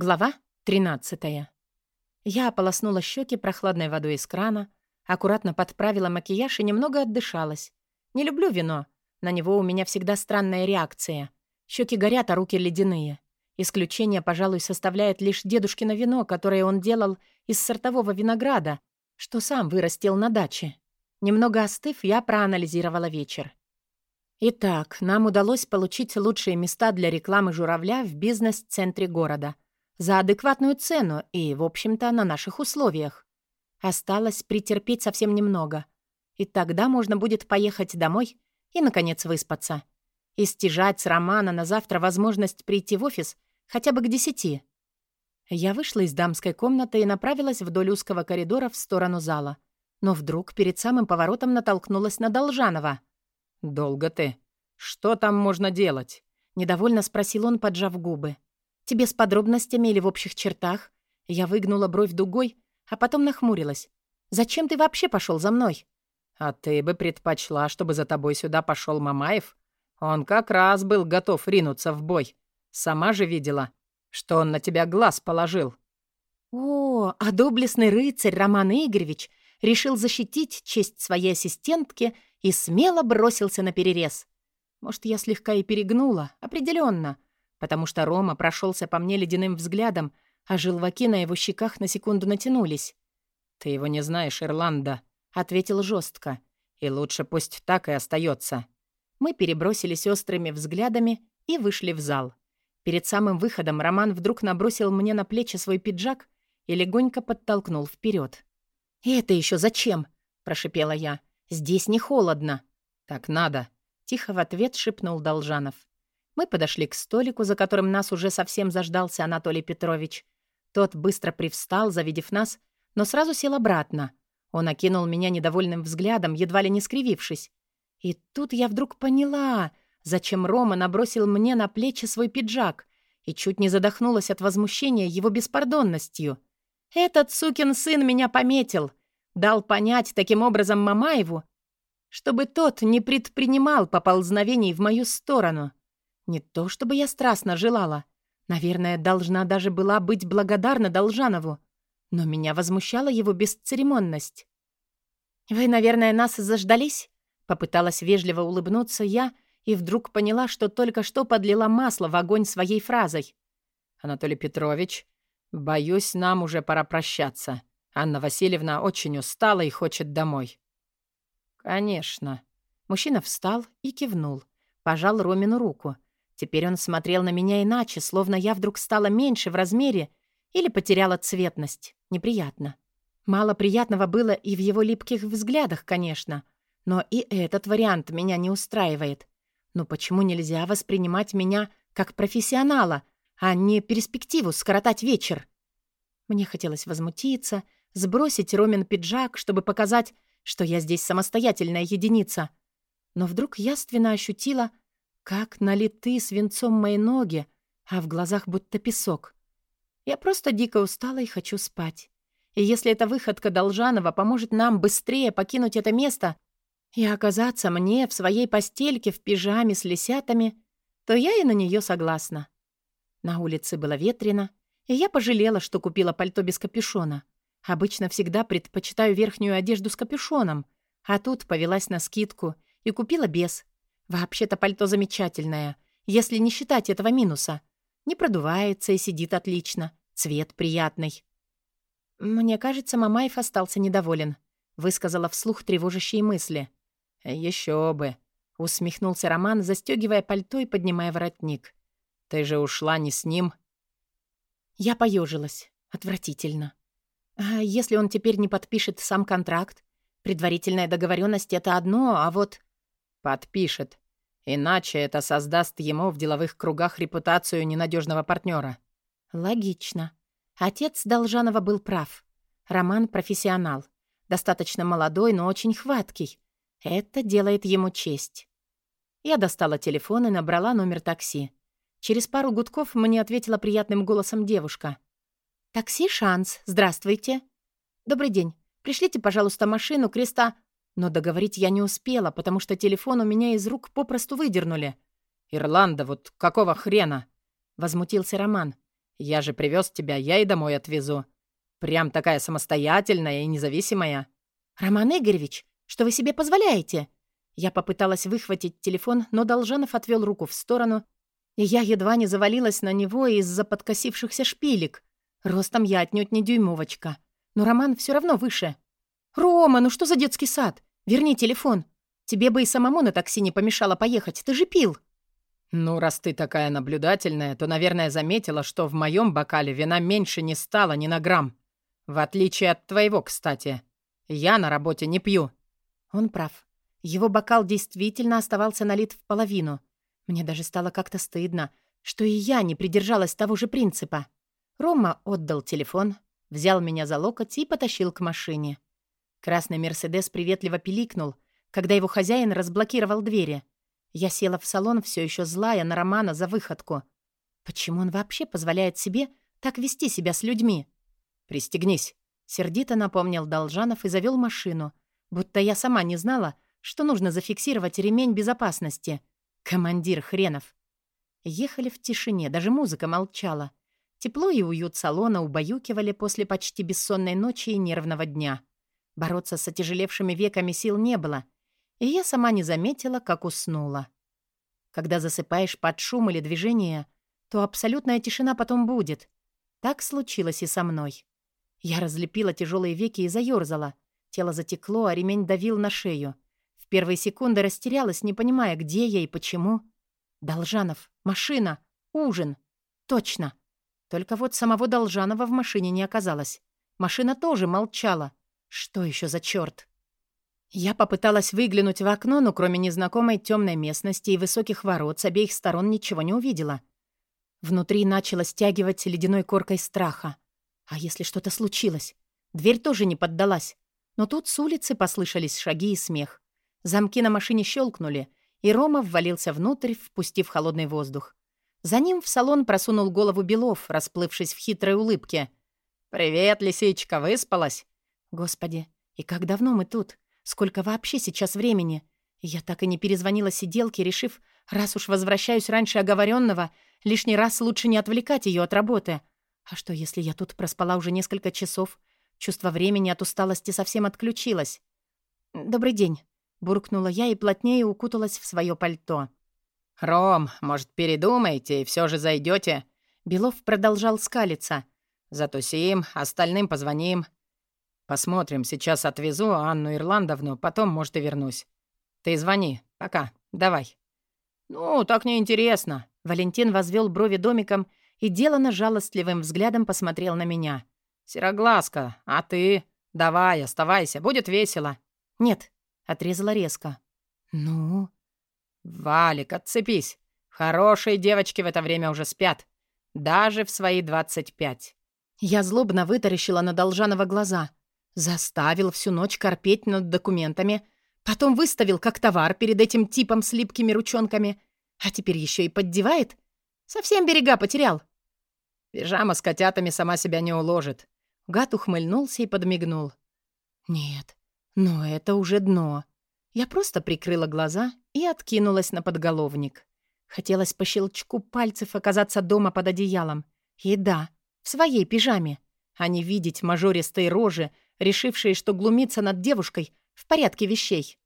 Глава 13. Я ополоснула щеки прохладной водой из крана, аккуратно подправила макияж и немного отдышалась. Не люблю вино. На него у меня всегда странная реакция. Щеки горят, а руки ледяные. Исключение, пожалуй, составляет лишь дедушкино вино, которое он делал из сортового винограда, что сам вырастил на даче. Немного остыв, я проанализировала вечер. Итак, нам удалось получить лучшие места для рекламы «Журавля» в бизнес-центре города — за адекватную цену и, в общем-то, на наших условиях. Осталось претерпеть совсем немного. И тогда можно будет поехать домой и, наконец, выспаться. И стяжать с Романа на завтра возможность прийти в офис хотя бы к десяти. Я вышла из дамской комнаты и направилась вдоль узкого коридора в сторону зала. Но вдруг перед самым поворотом натолкнулась на Должанова. «Долго ты? Что там можно делать?» Недовольно спросил он, поджав губы. Тебе с подробностями или в общих чертах?» Я выгнула бровь дугой, а потом нахмурилась. «Зачем ты вообще пошел за мной?» «А ты бы предпочла, чтобы за тобой сюда пошел Мамаев? Он как раз был готов ринуться в бой. Сама же видела, что он на тебя глаз положил». «О, а доблестный рыцарь Роман Игоревич решил защитить честь своей ассистентки и смело бросился на перерез. Может, я слегка и перегнула, определенно потому что Рома прошелся по мне ледяным взглядом, а желваки на его щеках на секунду натянулись. «Ты его не знаешь, Ирланда», — ответил жестко. «И лучше пусть так и остается. Мы перебросились острыми взглядами и вышли в зал. Перед самым выходом Роман вдруг набросил мне на плечи свой пиджак и легонько подтолкнул вперед. «Это еще зачем?» — прошипела я. «Здесь не холодно». «Так надо», — тихо в ответ шепнул Должанов. Мы подошли к столику, за которым нас уже совсем заждался Анатолий Петрович. Тот быстро привстал, завидев нас, но сразу сел обратно. Он окинул меня недовольным взглядом, едва ли не скривившись. И тут я вдруг поняла, зачем Рома набросил мне на плечи свой пиджак, и чуть не задохнулась от возмущения его беспардонностью. Этот сукин сын меня пометил, дал понять таким образом Мамаеву, чтобы тот не предпринимал поползновений в мою сторону. Не то чтобы я страстно желала. Наверное, должна даже была быть благодарна Должанову. Но меня возмущала его бесцеремонность. «Вы, наверное, нас заждались?» Попыталась вежливо улыбнуться я и вдруг поняла, что только что подлила масло в огонь своей фразой. «Анатолий Петрович, боюсь, нам уже пора прощаться. Анна Васильевна очень устала и хочет домой». «Конечно». Мужчина встал и кивнул. Пожал Ромину руку — Теперь он смотрел на меня иначе, словно я вдруг стала меньше в размере или потеряла цветность. Неприятно. Мало приятного было и в его липких взглядах, конечно. Но и этот вариант меня не устраивает. Но почему нельзя воспринимать меня как профессионала, а не перспективу скоротать вечер? Мне хотелось возмутиться, сбросить Ромин пиджак, чтобы показать, что я здесь самостоятельная единица. Но вдруг яственно ощутила, как налиты свинцом мои ноги, а в глазах будто песок. Я просто дико устала и хочу спать. И если эта выходка Должанова поможет нам быстрее покинуть это место и оказаться мне в своей постельке в пижаме с лисятами, то я и на нее согласна. На улице было ветрено, и я пожалела, что купила пальто без капюшона. Обычно всегда предпочитаю верхнюю одежду с капюшоном, а тут повелась на скидку и купила без — Вообще-то пальто замечательное, если не считать этого минуса. Не продувается и сидит отлично. Цвет приятный. Мне кажется, Мамаев остался недоволен. Высказала вслух тревожащие мысли. Еще бы. Усмехнулся Роман, застегивая пальто и поднимая воротник. Ты же ушла не с ним. Я поежилась. Отвратительно. А если он теперь не подпишет сам контракт? Предварительная договоренность это одно, а вот... Подпишет. Иначе это создаст ему в деловых кругах репутацию ненадежного партнера. Логично. Отец Должанова был прав. Роман — профессионал. Достаточно молодой, но очень хваткий. Это делает ему честь. Я достала телефон и набрала номер такси. Через пару гудков мне ответила приятным голосом девушка. «Такси «Шанс». Здравствуйте». «Добрый день. Пришлите, пожалуйста, машину креста но договорить я не успела, потому что телефон у меня из рук попросту выдернули. «Ирланда, вот какого хрена?» — возмутился Роман. Я же привез тебя, я и домой отвезу. Прям такая самостоятельная и независимая». «Роман Игоревич, что вы себе позволяете?» Я попыталась выхватить телефон, но Должанов отвел руку в сторону, и я едва не завалилась на него из-за подкосившихся шпилек. Ростом я отнюдь не дюймовочка. Но Роман все равно выше. «Рома, ну что за детский сад? Верни телефон. Тебе бы и самому на такси не помешало поехать, ты же пил». «Ну, раз ты такая наблюдательная, то, наверное, заметила, что в моем бокале вина меньше не стало ни на грамм. В отличие от твоего, кстати. Я на работе не пью». Он прав. Его бокал действительно оставался налит в половину. Мне даже стало как-то стыдно, что и я не придержалась того же принципа. Рома отдал телефон, взял меня за локоть и потащил к машине. Красный «Мерседес» приветливо пиликнул, когда его хозяин разблокировал двери. Я села в салон, все еще злая на Романа за выходку. Почему он вообще позволяет себе так вести себя с людьми? «Пристегнись», — сердито напомнил Должанов и завел машину, будто я сама не знала, что нужно зафиксировать ремень безопасности. Командир хренов. Ехали в тишине, даже музыка молчала. Тепло и уют салона убаюкивали после почти бессонной ночи и нервного дня. Бороться с отяжелевшими веками сил не было, и я сама не заметила, как уснула. Когда засыпаешь под шум или движение, то абсолютная тишина потом будет. Так случилось и со мной. Я разлепила тяжелые веки и заёрзала. Тело затекло, а ремень давил на шею. В первые секунды растерялась, не понимая, где я и почему. Должанов, машина, ужин. Точно. Только вот самого Должанова в машине не оказалось. Машина тоже молчала. Что еще за черт? Я попыталась выглянуть в окно, но кроме незнакомой темной местности и высоких ворот с обеих сторон ничего не увидела. Внутри начало стягивать ледяной коркой страха. А если что-то случилось? Дверь тоже не поддалась. Но тут с улицы послышались шаги и смех. Замки на машине щелкнули, и Рома ввалился внутрь, впустив холодный воздух. За ним в салон просунул голову Белов, расплывшись в хитрой улыбке. «Привет, лисичка, выспалась?» «Господи, и как давно мы тут? Сколько вообще сейчас времени?» Я так и не перезвонила сиделке, решив, раз уж возвращаюсь раньше оговоренного, лишний раз лучше не отвлекать ее от работы. А что, если я тут проспала уже несколько часов? Чувство времени от усталости совсем отключилось. «Добрый день», — буркнула я и плотнее укуталась в свое пальто. «Ром, может, передумаете и все же зайдете? Белов продолжал скалиться. «Затусим, остальным позвоним. Посмотрим, сейчас отвезу Анну Ирландовну, потом, может, и вернусь. Ты звони. Пока. Давай». «Ну, так неинтересно». Валентин возвел брови домиком и делано жалостливым взглядом посмотрел на меня. «Сероглазка, а ты? Давай, оставайся, будет весело». «Нет», — отрезала резко. «Ну?» «Валик, отцепись. Хорошие девочки в это время уже спят. Даже в свои двадцать пять». Я злобно вытаращила на Должанова глаза. Заставил всю ночь корпеть над документами, потом выставил как товар перед этим типом с липкими ручонками, а теперь еще и поддевает. Совсем берега потерял. Пижама с котятами сама себя не уложит. Гад ухмыльнулся и подмигнул. Нет, но это уже дно. Я просто прикрыла глаза и откинулась на подголовник. Хотелось по щелчку пальцев оказаться дома под одеялом. И да, в своей пижаме, а не видеть мажористые рожи, решившие, что глумиться над девушкой в порядке вещей.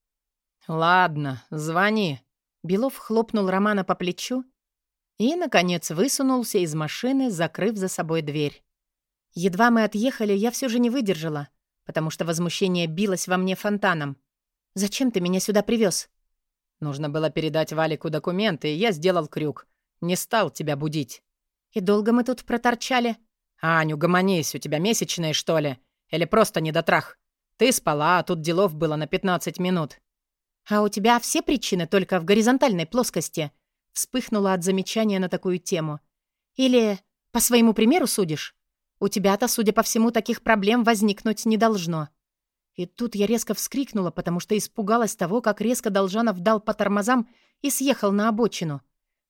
«Ладно, звони». Белов хлопнул Романа по плечу и, наконец, высунулся из машины, закрыв за собой дверь. Едва мы отъехали, я все же не выдержала, потому что возмущение билось во мне фонтаном. «Зачем ты меня сюда привез? Нужно было передать Валику документы, и я сделал крюк. Не стал тебя будить. И долго мы тут проторчали? Аню, гомонись, у тебя месячные, что ли? Или просто недотрах? Ты спала, а тут делов было на 15 минут. А у тебя все причины только в горизонтальной плоскости? Вспыхнула от замечания на такую тему. Или по своему примеру судишь? У тебя-то, судя по всему, таких проблем возникнуть не должно. И тут я резко вскрикнула, потому что испугалась того, как резко Должанов дал по тормозам и съехал на обочину.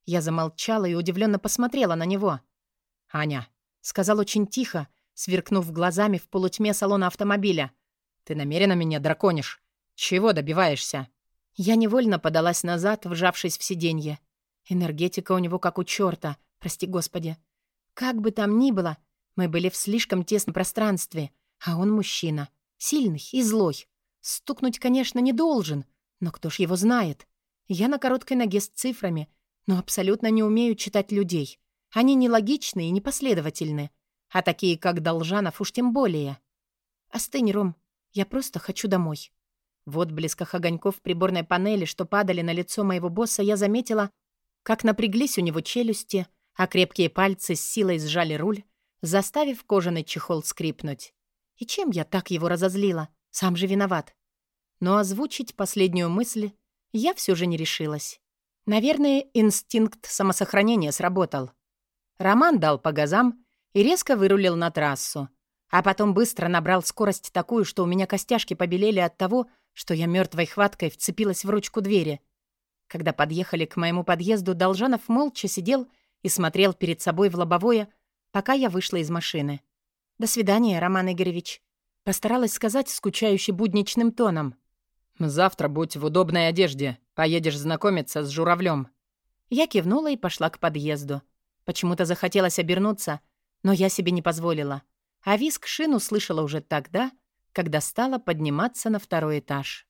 Я замолчала и удивленно посмотрела на него. «Аня», — сказал очень тихо, сверкнув глазами в полутьме салона автомобиля. «Ты намеренно меня драконишь? Чего добиваешься?» Я невольно подалась назад, вжавшись в сиденье. Энергетика у него как у чёрта, прости господи. Как бы там ни было, мы были в слишком тесном пространстве, а он мужчина, сильный и злой. Стукнуть, конечно, не должен, но кто ж его знает? Я на короткой ноге с цифрами, но абсолютно не умею читать людей. Они нелогичны и непоследовательны. А такие, как Должанов, уж тем более. Остынь, Ром, я просто хочу домой. В отблесках огоньков приборной панели, что падали на лицо моего босса, я заметила, как напряглись у него челюсти, а крепкие пальцы с силой сжали руль, заставив кожаный чехол скрипнуть. И чем я так его разозлила? Сам же виноват. Но озвучить последнюю мысль я все же не решилась. Наверное, инстинкт самосохранения сработал. Роман дал по газам и резко вырулил на трассу, а потом быстро набрал скорость такую, что у меня костяшки побелели от того, что я мертвой хваткой вцепилась в ручку двери. Когда подъехали к моему подъезду, Должанов молча сидел и смотрел перед собой в лобовое, пока я вышла из машины. «До свидания, Роман Игоревич», — постаралась сказать скучающий будничным тоном. «Завтра будь в удобной одежде. Поедешь знакомиться с журавлем. Я кивнула и пошла к подъезду. Почему-то захотелось обернуться, но я себе не позволила. А виск шин услышала уже тогда, когда стала подниматься на второй этаж.